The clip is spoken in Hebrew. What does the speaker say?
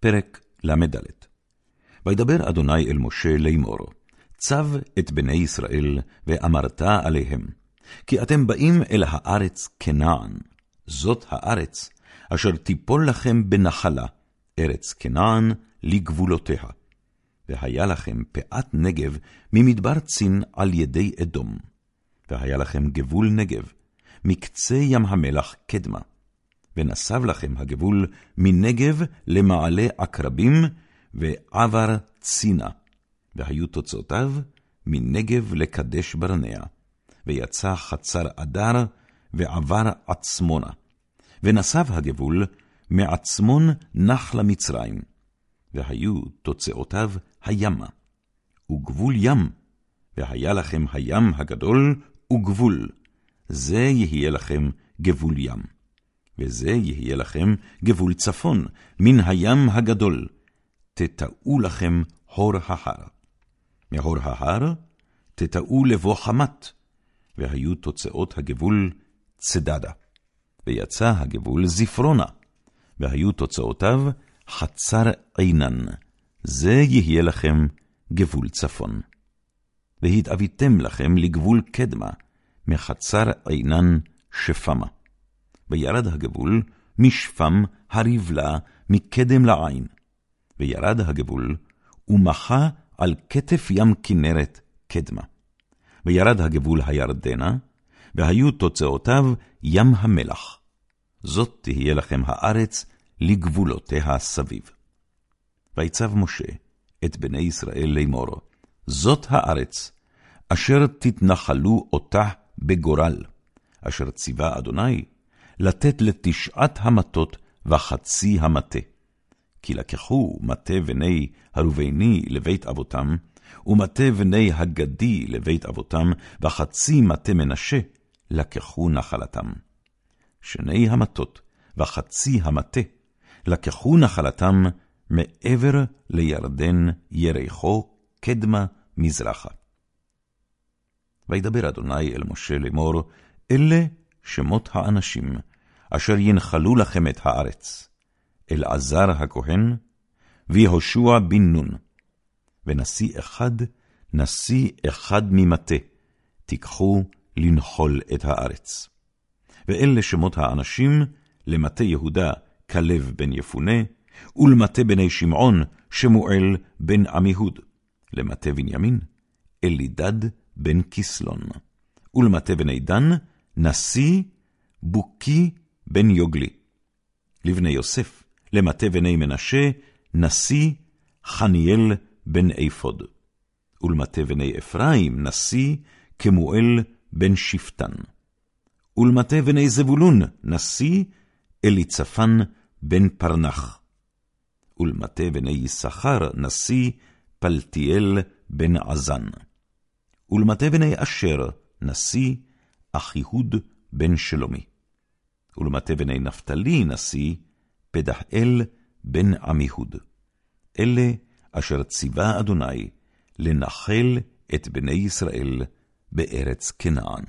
פרק ל"ד וידבר אדוני אל משה לאמור, צב את בני ישראל, ואמרת עליהם, כי אתם באים אל הארץ כנען, זאת הארץ, אשר תיפול לכם בנחלה, ארץ כנען לגבולותיה. והיה לכם פאת נגב ממדבר צין על ידי אדום. והיה לכם גבול נגב, מקצה ים המלח קדמה. ונסב לכם הגבול מנגב למעלה עקרבים, ועבר צינה. והיו תוצאותיו מנגב לקדש ברנע. ויצא חצר אדר, ועבר עצמונה. ונסב הגבול מעצמון נחלה מצרים. והיו תוצאותיו הימה. וגבול ים, והיה לכם הים הגדול וגבול. זה יהיה לכם גבול ים. וזה יהיה לכם גבול צפון, מן הים הגדול. תטעו לכם הור ההר. מהור ההר תטעו לבוא חמת, והיו תוצאות הגבול צדדה. ויצא הגבול זפרונה, והיו תוצאותיו חצר עינן. זה יהיה לכם גבול צפון. והתאביתם לכם לגבול קדמה, מחצר עינן שפמה. וירד הגבול משפם הרבלה מקדם לעין. וירד הגבול, ומחה על כתף ים כנרת קדמה. וירד הגבול הירדנה, והיו תוצאותיו ים המלח. זאת תהיה לכם הארץ לגבולותיה סביב. ויצב משה את בני ישראל לאמור, זאת הארץ, אשר תתנחלו אותה בגורל, אשר ציווה אדוני לתת לתשעת המטות וחצי המטה. כי לקחו מטה בני הרובני לבית אבותם, ומטה בני הגדי לבית אבותם, וחצי מטה מנשה לקחו נחלתם. שני המטות וחצי המטה לקחו נחלתם מעבר לירדן ירחו קדמה מזרחה. וידבר אדוני אל משה לאמור, אלה שמות האנשים, אשר ינחלו לכם את הארץ, אלעזר הכהן, ויהושע בן נון, ונשיא אחד, נשיא אחד ממטה, תיקחו לנחול את הארץ. ואלה שמות האנשים, למטה יהודה, כלב בן יפונה, ולמטה בני שמעון, שמואל בן עמיהוד, למטה בנימין, אלידד בן כסלון, ולמטה בני דן, נשיא בוקי בן יוגלי. לבני יוסף, למטה בני מנשה, נשיא חניאל בן אפוד. ולמטה בני אפרים, נשיא כמואל בן שפטן. ולמטה בני זבולון, נשיא אליצפן בן פרנח. ולמטה בני יששכר, נשיא פלטיאל בן עזן. ולמטה בני אשר, נשיא אחיהוד בן שלומי. ולמטה בני נפתלי נשיא, פדחאל בן עמיהוד. אלה אשר ציווה אדוני לנחל את בני ישראל בארץ כנען.